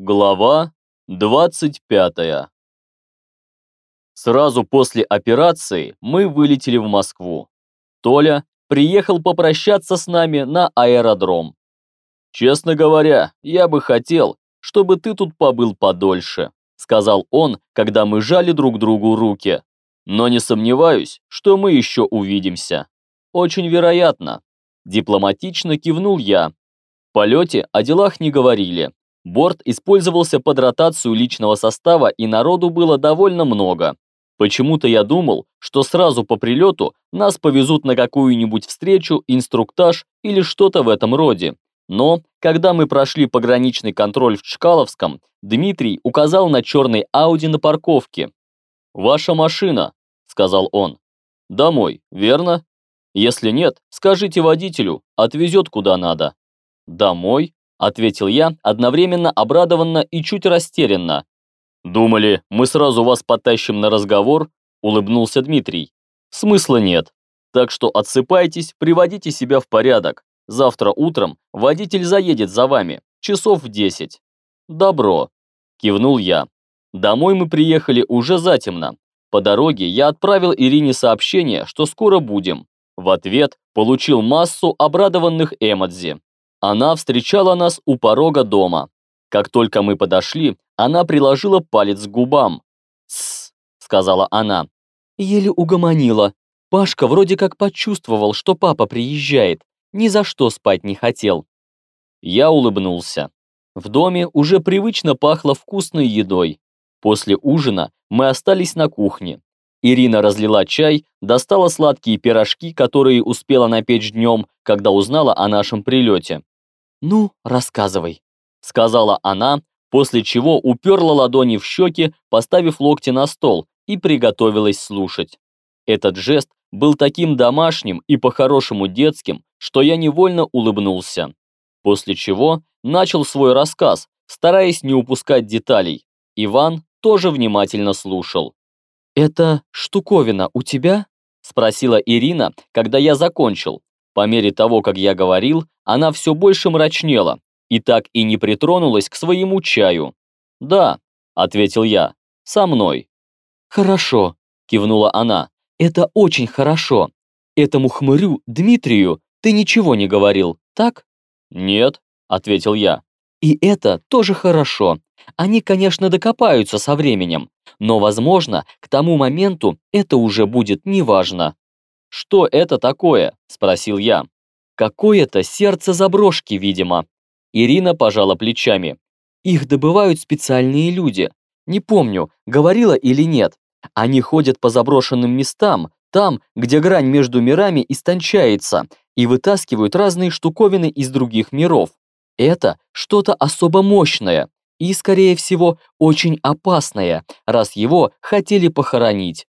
Глава 25 Сразу после операции мы вылетели в Москву. Толя приехал попрощаться с нами на аэродром. «Честно говоря, я бы хотел, чтобы ты тут побыл подольше», сказал он, когда мы жали друг другу руки. «Но не сомневаюсь, что мы еще увидимся». «Очень вероятно», дипломатично кивнул я. В полете о делах не говорили, Борт использовался под ротацию личного состава и народу было довольно много. Почему-то я думал, что сразу по прилету нас повезут на какую-нибудь встречу, инструктаж или что-то в этом роде. Но, когда мы прошли пограничный контроль в Чкаловском, Дмитрий указал на черный Ауди на парковке. «Ваша машина», — сказал он. «Домой, верно? Если нет, скажите водителю, отвезет куда надо». «Домой?» Ответил я, одновременно обрадованно и чуть растерянно. «Думали, мы сразу вас потащим на разговор?» – улыбнулся Дмитрий. «Смысла нет. Так что отсыпайтесь, приводите себя в порядок. Завтра утром водитель заедет за вами, часов в десять». «Добро», – кивнул я. Домой мы приехали уже затемно. По дороге я отправил Ирине сообщение, что скоро будем. В ответ получил массу обрадованных эмодзи. Она встречала нас у порога дома. Как только мы подошли, она приложила палец к губам. «Тссс», — сказала она. Еле угомонила. Пашка вроде как почувствовал, что папа приезжает. Ни за что спать не хотел. Я улыбнулся. В доме уже привычно пахло вкусной едой. После ужина мы остались на кухне. Ирина разлила чай, достала сладкие пирожки, которые успела напечь днем, когда узнала о нашем прилете. «Ну, рассказывай», — сказала она, после чего уперла ладони в щеки, поставив локти на стол, и приготовилась слушать. Этот жест был таким домашним и по-хорошему детским, что я невольно улыбнулся. После чего начал свой рассказ, стараясь не упускать деталей. Иван тоже внимательно слушал. «Это штуковина у тебя?» – спросила Ирина, когда я закончил. По мере того, как я говорил, она все больше мрачнела и так и не притронулась к своему чаю. «Да», — ответил я, — «со мной». «Хорошо», — кивнула она, — «это очень хорошо. Этому хмырю, Дмитрию, ты ничего не говорил, так?» «Нет», — ответил я. «И это тоже хорошо. Они, конечно, докопаются со временем, но, возможно, к тому моменту это уже будет неважно». «Что это такое?» – спросил я. Какое-то сердце заброшки, видимо. Ирина пожала плечами. Их добывают специальные люди. Не помню, говорила или нет. Они ходят по заброшенным местам, там, где грань между мирами истончается, и вытаскивают разные штуковины из других миров. Это что-то особо мощное и, скорее всего, очень опасное, раз его хотели похоронить.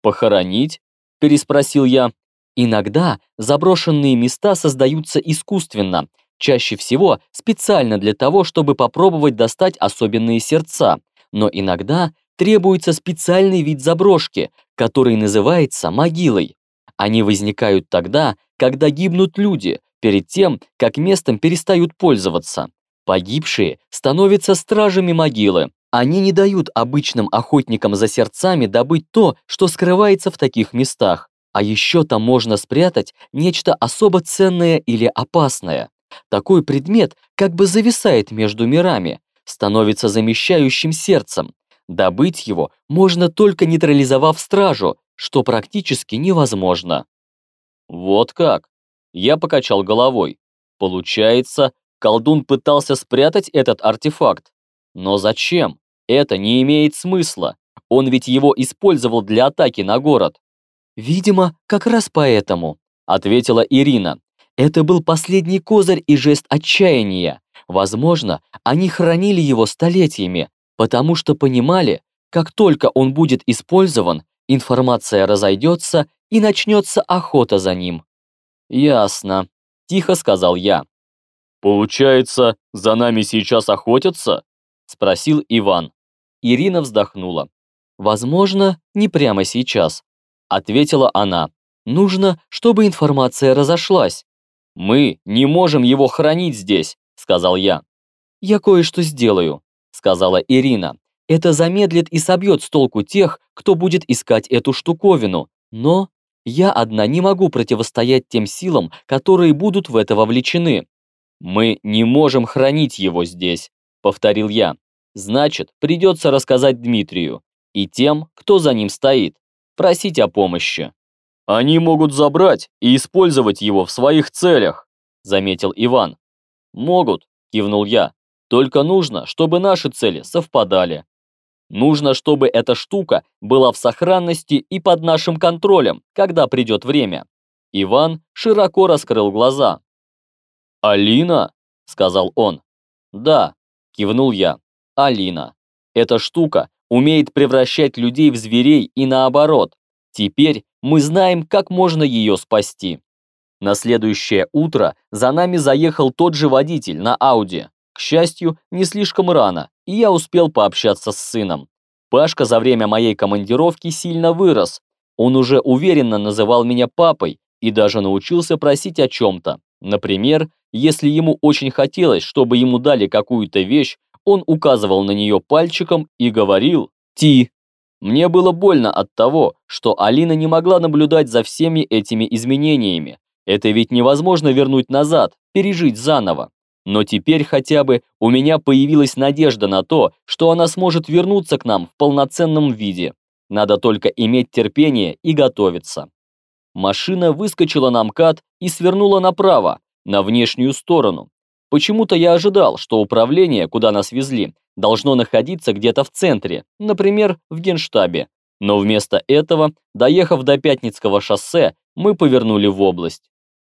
«Похоронить?» – переспросил я. Иногда заброшенные места создаются искусственно, чаще всего специально для того, чтобы попробовать достать особенные сердца, но иногда требуется специальный вид заброшки, который называется могилой. Они возникают тогда, когда гибнут люди, перед тем, как местом перестают пользоваться. Погибшие становятся стражами могилы. Они не дают обычным охотникам за сердцами добыть то, что скрывается в таких местах. А еще там можно спрятать нечто особо ценное или опасное. Такой предмет как бы зависает между мирами, становится замещающим сердцем. Добыть его можно только нейтрализовав стражу, что практически невозможно. Вот как? Я покачал головой. Получается, колдун пытался спрятать этот артефакт. Но зачем? Это не имеет смысла. Он ведь его использовал для атаки на город. «Видимо, как раз поэтому», — ответила Ирина. «Это был последний козырь и жест отчаяния. Возможно, они хранили его столетиями, потому что понимали, как только он будет использован, информация разойдется и начнется охота за ним». «Ясно», — тихо сказал я. «Получается, за нами сейчас охотятся?» — спросил Иван. Ирина вздохнула. «Возможно, не прямо сейчас ответила она. Нужно, чтобы информация разошлась. Мы не можем его хранить здесь, сказал я. Я кое-что сделаю. сказала Ирина. «Это замедлит и собьет с толку тех, кто будет искать эту штуковину. Но я одна не могу противостоять тем силам, которые будут в это вовлечены. Мы не можем хранить его здесь, повторил я. Значит, придется рассказать Дмитрию и тем, кто за ним стоит, просить о помощи. Они могут забрать и использовать его в своих целях, заметил Иван. Могут, кивнул я. Только нужно, чтобы наши цели совпадали. Нужно, чтобы эта штука была в сохранности и под нашим контролем, когда придет время. Иван широко раскрыл глаза. «Алина?» – сказал он. «Да», – кивнул я. «Алина. Эта штука умеет превращать людей в зверей и наоборот. Теперь мы знаем, как можно ее спасти». На следующее утро за нами заехал тот же водитель на Ауди. К счастью, не слишком рано, и я успел пообщаться с сыном. Пашка за время моей командировки сильно вырос. Он уже уверенно называл меня папой и даже научился просить о чем-то. Например, если ему очень хотелось, чтобы ему дали какую-то вещь, он указывал на нее пальчиком и говорил «Ти». Мне было больно от того, что Алина не могла наблюдать за всеми этими изменениями. Это ведь невозможно вернуть назад, пережить заново. Но теперь хотя бы у меня появилась надежда на то, что она сможет вернуться к нам в полноценном виде. Надо только иметь терпение и готовиться. Машина выскочила на МКАД и свернула направо, на внешнюю сторону. Почему-то я ожидал, что управление, куда нас везли, должно находиться где-то в центре, например, в Генштабе. Но вместо этого, доехав до Пятницкого шоссе, мы повернули в область.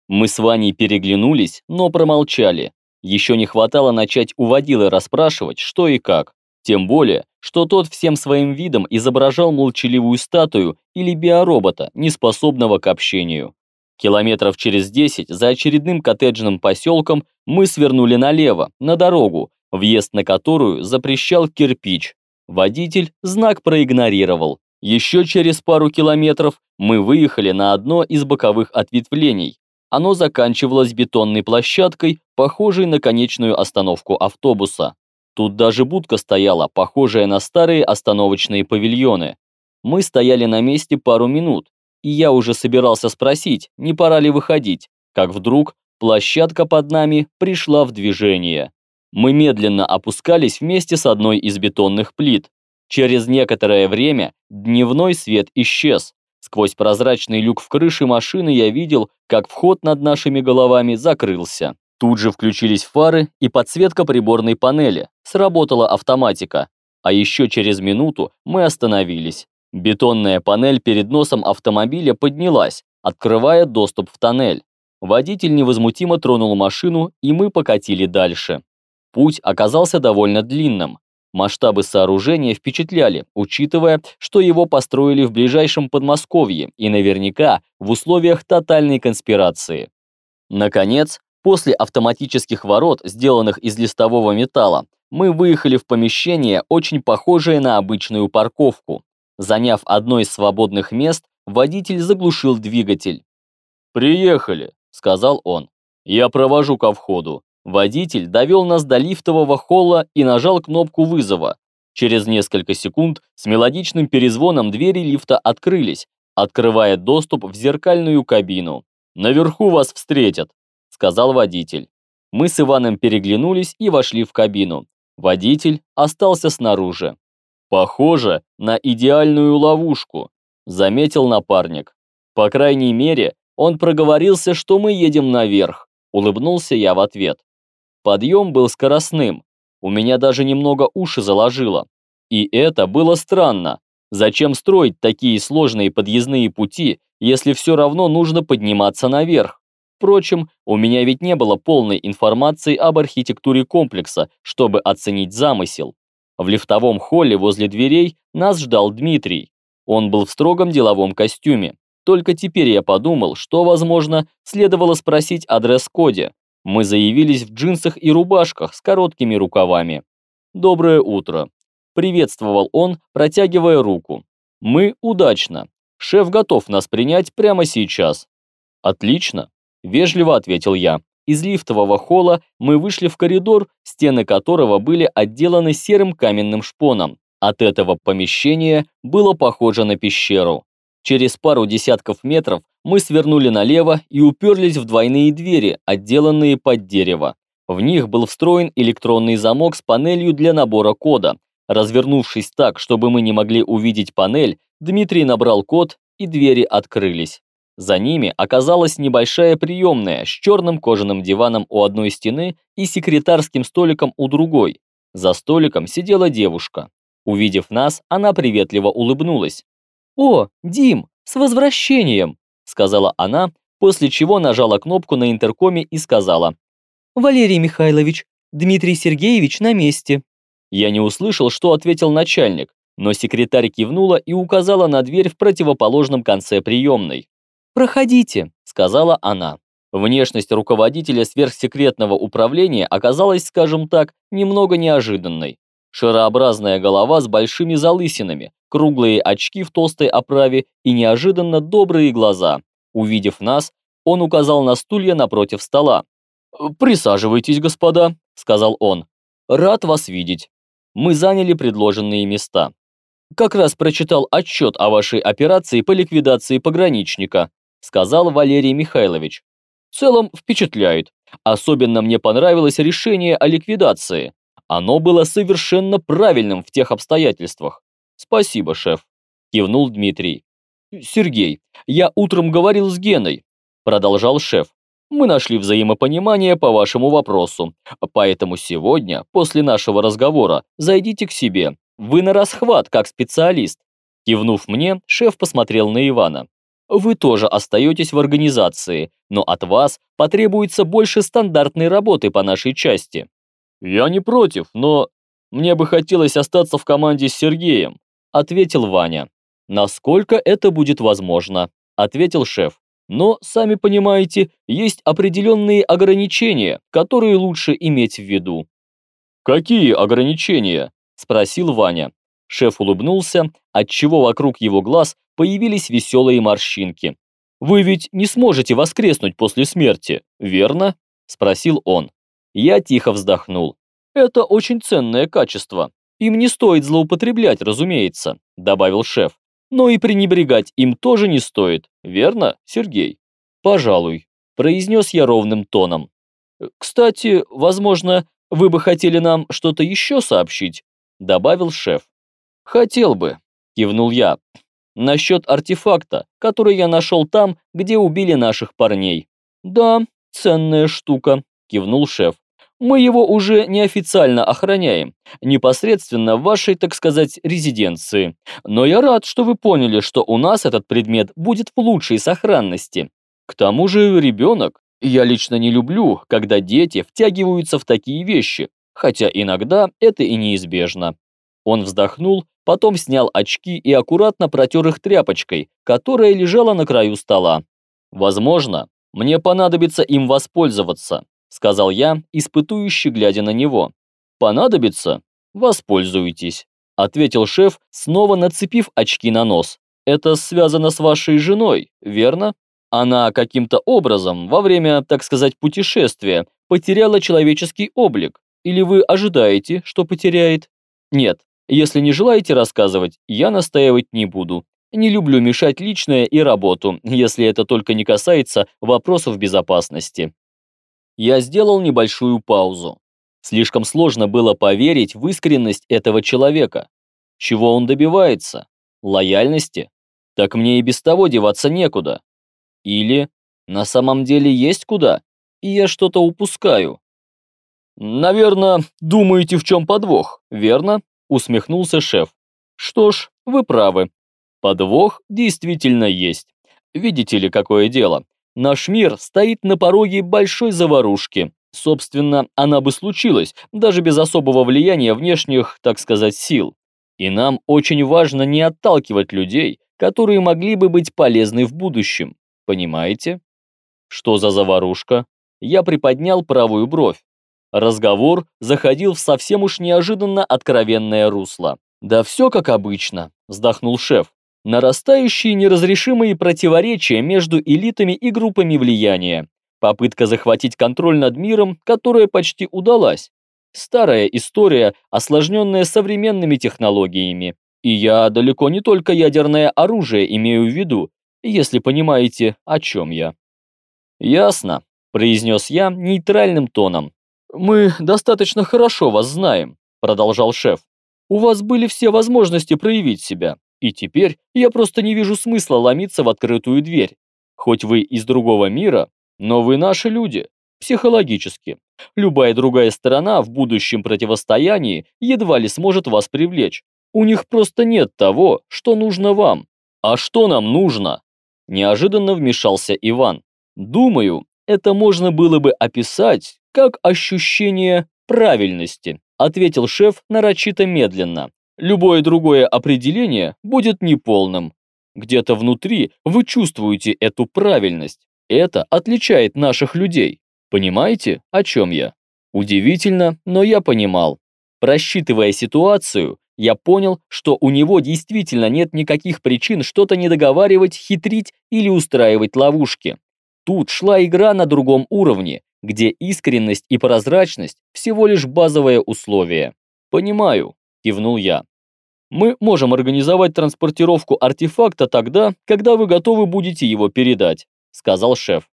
Мы с Ваней переглянулись, но промолчали. Еще не хватало начать у водилы расспрашивать, что и как. Тем более, что тот всем своим видом изображал молчаливую статую или биоробота, неспособного к общению. Километров через 10 за очередным коттеджным поселком мы свернули налево, на дорогу, въезд на которую запрещал кирпич. Водитель знак проигнорировал. Еще через пару километров мы выехали на одно из боковых ответвлений, оно заканчивалось бетонной площадкой, похожей на конечную остановку автобуса. Тут даже будка стояла, похожая на старые остановочные павильоны. Мы стояли на месте пару минут, и я уже собирался спросить, не пора ли выходить, как вдруг площадка под нами пришла в движение. Мы медленно опускались вместе с одной из бетонных плит. Через некоторое время дневной свет исчез, Сквозь прозрачный люк в крыше машины я видел, как вход над нашими головами закрылся. Тут же включились фары и подсветка приборной панели. Сработала автоматика. А еще через минуту мы остановились. Бетонная панель перед носом автомобиля поднялась, открывая доступ в тоннель. Водитель невозмутимо тронул машину, и мы покатили дальше. Путь оказался довольно длинным. Масштабы сооружения впечатляли, учитывая, что его построили в ближайшем Подмосковье и наверняка в условиях тотальной конспирации. Наконец, после автоматических ворот, сделанных из листового металла, мы выехали в помещение, очень похожее на обычную парковку. Заняв одно из свободных мест, водитель заглушил двигатель. «Приехали», — сказал он. «Я провожу ко входу. Водитель довел нас до лифтового холла и нажал кнопку вызова. Через несколько секунд с мелодичным перезвоном двери лифта открылись, открывая доступ в зеркальную кабину. «Наверху вас встретят», — сказал водитель. Мы с Иваном переглянулись и вошли в кабину. Водитель остался снаружи. «Похоже на идеальную ловушку», — заметил напарник. По крайней мере, он проговорился, что мы едем наверх. Улыбнулся я в ответ. Подъем был скоростным. У меня даже немного уши заложило. И это было странно. Зачем строить такие сложные подъездные пути, если все равно нужно подниматься наверх? Впрочем, у меня ведь не было полной информации об архитектуре комплекса, чтобы оценить замысел. В лифтовом холле возле дверей нас ждал Дмитрий. Он был в строгом деловом костюме. Только теперь я подумал, что, возможно, следовало спросить о дресс-коде. Мы заявились в джинсах и рубашках с короткими рукавами. «Доброе утро», – приветствовал он, протягивая руку. «Мы удачно. Шеф готов нас принять прямо сейчас». «Отлично», – вежливо ответил я. Из лифтового холла мы вышли в коридор, стены которого были отделаны серым каменным шпоном. От этого помещения было похоже на пещеру. Через пару десятков метров мы свернули налево и уперлись в двойные двери, отделанные под дерево. В них был встроен электронный замок с панелью для набора кода. Развернувшись так, чтобы мы не могли увидеть панель, Дмитрий набрал код, и двери открылись. За ними оказалась небольшая приемная с черным кожаным диваном у одной стены и секретарским столиком у другой. За столиком сидела девушка. Увидев нас, она приветливо улыбнулась. «О, Дим, с возвращением!» сказала она, после чего нажала кнопку на интеркоме и сказала «Валерий Михайлович, Дмитрий Сергеевич на месте». Я не услышал, что ответил начальник, но секретарь кивнула и указала на дверь в противоположном конце приемной. «Проходите», — сказала она. Внешность руководителя сверхсекретного управления оказалась, скажем так, немного неожиданной. Шарообразная голова с большими залысинами, круглые очки в толстой оправе и неожиданно добрые глаза. Увидев нас, он указал на стулья напротив стола. «Присаживайтесь, господа», — сказал он. «Рад вас видеть». Мы заняли предложенные места. Как раз прочитал отчет о вашей операции по ликвидации пограничника сказал Валерий Михайлович. В целом впечатляет. Особенно мне понравилось решение о ликвидации. Оно было совершенно правильным в тех обстоятельствах. Спасибо, шеф, кивнул Дмитрий. Сергей, я утром говорил с Геной, продолжал шеф. Мы нашли взаимопонимание по вашему вопросу, поэтому сегодня, после нашего разговора, зайдите к себе. Вы на расхват, как специалист. Кивнув мне, шеф посмотрел на Ивана. Вы тоже остаетесь в организации, но от вас потребуется больше стандартной работы по нашей части. Я не против, но мне бы хотелось остаться в команде с Сергеем, ответил Ваня. Насколько это будет возможно, ответил шеф. Но, сами понимаете, есть определенные ограничения, которые лучше иметь в виду. Какие ограничения? спросил Ваня. Шеф улыбнулся, отчего вокруг его глаз появились веселые морщинки. «Вы ведь не сможете воскреснуть после смерти, верно?» – спросил он. Я тихо вздохнул. «Это очень ценное качество. Им не стоит злоупотреблять, разумеется», – добавил шеф. «Но и пренебрегать им тоже не стоит, верно, Сергей?» «Пожалуй», – произнес я ровным тоном. «Кстати, возможно, вы бы хотели нам что-то еще сообщить?» – добавил шеф. «Хотел бы», – кивнул я, Насчет артефакта, который я нашел там, где убили наших парней. Да, ценная штука, кивнул шеф. Мы его уже неофициально охраняем, непосредственно в вашей, так сказать, резиденции. Но я рад, что вы поняли, что у нас этот предмет будет в лучшей сохранности. К тому же ребенок. Я лично не люблю, когда дети втягиваются в такие вещи, хотя иногда это и неизбежно. Он вздохнул потом снял очки и аккуратно протер их тряпочкой, которая лежала на краю стола. «Возможно, мне понадобится им воспользоваться», сказал я, испытующе глядя на него. «Понадобится? Воспользуйтесь», ответил шеф, снова нацепив очки на нос. «Это связано с вашей женой, верно? Она каким-то образом во время, так сказать, путешествия потеряла человеческий облик. Или вы ожидаете, что потеряет? Нет, если не желаете рассказывать, я настаивать не буду. Не люблю мешать личное и работу, если это только не касается вопросов безопасности. Я сделал небольшую паузу. Слишком сложно было поверить в искренность этого человека. Чего он добивается? Лояльности? Так мне и без того деваться некуда. Или на самом деле есть куда, и я что-то упускаю. Наверное, думаете, в чем подвох, верно? Усмехнулся шеф. Что ж, вы правы. Подвох действительно есть. Видите ли, какое дело? Наш мир стоит на пороге большой заварушки. Собственно, она бы случилась, даже без особого влияния внешних, так сказать, сил. И нам очень важно не отталкивать людей, которые могли бы быть полезны в будущем. Понимаете? Что за заварушка? Я приподнял правую бровь. Разговор заходил в совсем уж неожиданно откровенное русло. «Да все как обычно», – вздохнул шеф. «Нарастающие неразрешимые противоречия между элитами и группами влияния. Попытка захватить контроль над миром, которая почти удалась. Старая история, осложненная современными технологиями. И я далеко не только ядерное оружие имею в виду, если понимаете, о чем я. «Ясно», – произнес я нейтральным тоном. «Мы достаточно хорошо вас знаем», – продолжал шеф. «У вас были все возможности проявить себя, и теперь я просто не вижу смысла ломиться в открытую дверь. Хоть вы из другого мира, но вы наши люди, психологически. Любая другая сторона в будущем противостоянии едва ли сможет вас привлечь. У них просто нет того, что нужно вам. А что нам нужно? Неожиданно вмешался Иван. Думаю, это можно было бы описать как ощущение правильности, ответил шеф нарочито медленно. Любое другое определение будет неполным. Где-то внутри вы чувствуете эту правильность. Это отличает наших людей. Понимаете, о чем я? Удивительно, но я понимал. Просчитывая ситуацию, я понял, что у него действительно нет никаких причин что-то недоговаривать, хитрить или устраивать ловушки. Тут шла игра на другом уровне, где искренность и прозрачность всего лишь базовое условие. «Понимаю», – кивнул я. «Мы можем организовать транспортировку артефакта тогда, когда вы готовы будете его передать», – сказал шеф.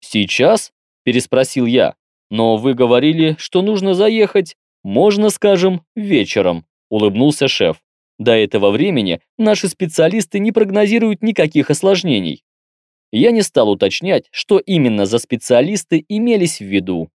«Сейчас?» – переспросил я. «Но вы говорили, что нужно заехать, можно, скажем, вечером», – улыбнулся шеф. «До этого времени наши специалисты не прогнозируют никаких осложнений». Я не стал уточнять, что именно за специалисты имелись в виду.